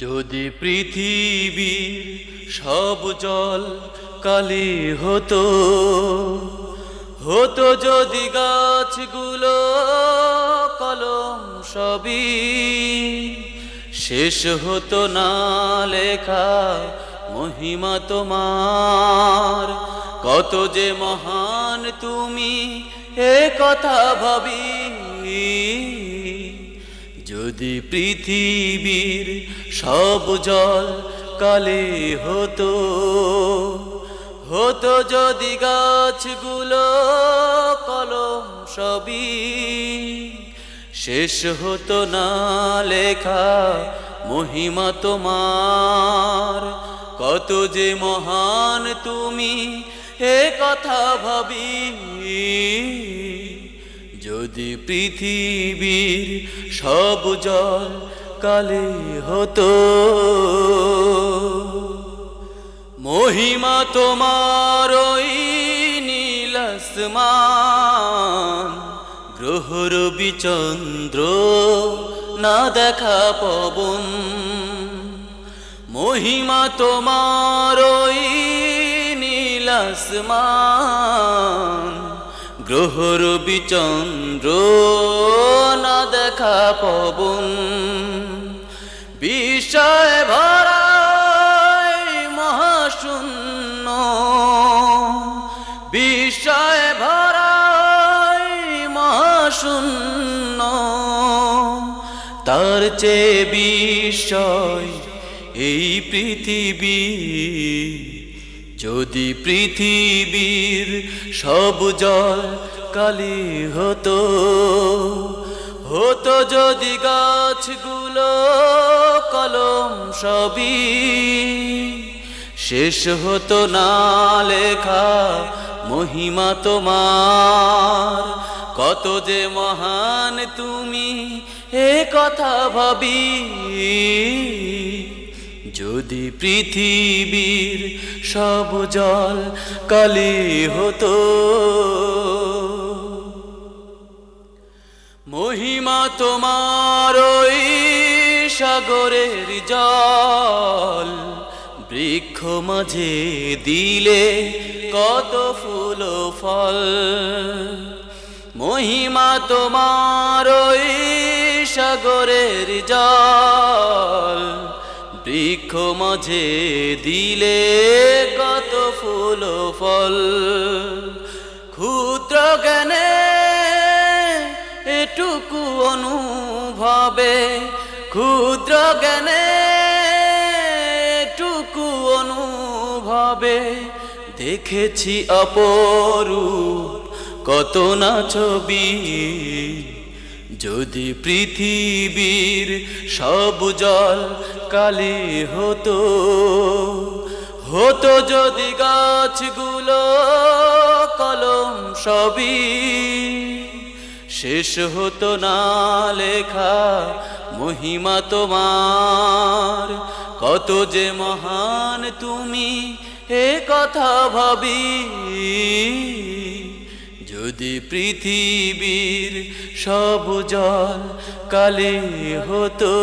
যদি পৃথিবীর সব জল কালি হতো হতো যদি গাছগুলো কলম সবই, শেষ হতো না লেখা মহিমা তোমার। কত যে মহান তুমি, এ কথা ভাবি যদি পৃথিবীর সব জল কালে হতো হতো যদি গাছগুলো কলম সবই, শেষ হতো না লেখা মহিমা তোমার। কত যে মহান তুমি, এ কথা ভাবি যদি পৃথিবীর সব জল কালে হতো, মহিমা তোমার ওই নীলাসমান গ্রহর বিচন্দ্র না দেখা পবন, মহিমা তোমার ওই নীলাসমান গ্রহর বিচন্দ্র না দেখা পবন। বিষয় ভরা মহাশূন্য। বিষয় ভরা মহাশূন্য। তার চেয়ে বিষয় এই পৃথিবী। যদি পৃথিবীর সব জল কালি হতো হতো যদি গাছগুলো কলম সবই, শেষ হতো না লেখা মহিমা তোমার। কত যে মহান তুমি, এ কথা ভাবি যদি পৃথিবীর সব জল কালি হতো, মহিমা তোমার ওই সাগরের জল বৃক্ষ মাঝে দিলে কত ফুল ফল। মহিমা তোমার ওই সাগরের জল বৃক্ষ মাঝে দিলে কত ফুল ফল। ক্ষুদ্র জ্ঞানে এটুকু অনুভবে, ক্ষুদ্র জ্ঞানে এটুকু অনুভবে। দেখেছি অপরূপ কত না ছবি। যদি পৃথিবীর সব জল কালি হতো হতো যদি গাছগুলো কলম সবই, শেষ হতো না লেখা মহিমা তোমার। কত যে মহান তুমি, এ কথা ভাবি যদি পৃথিবীর সব জল কালে হতো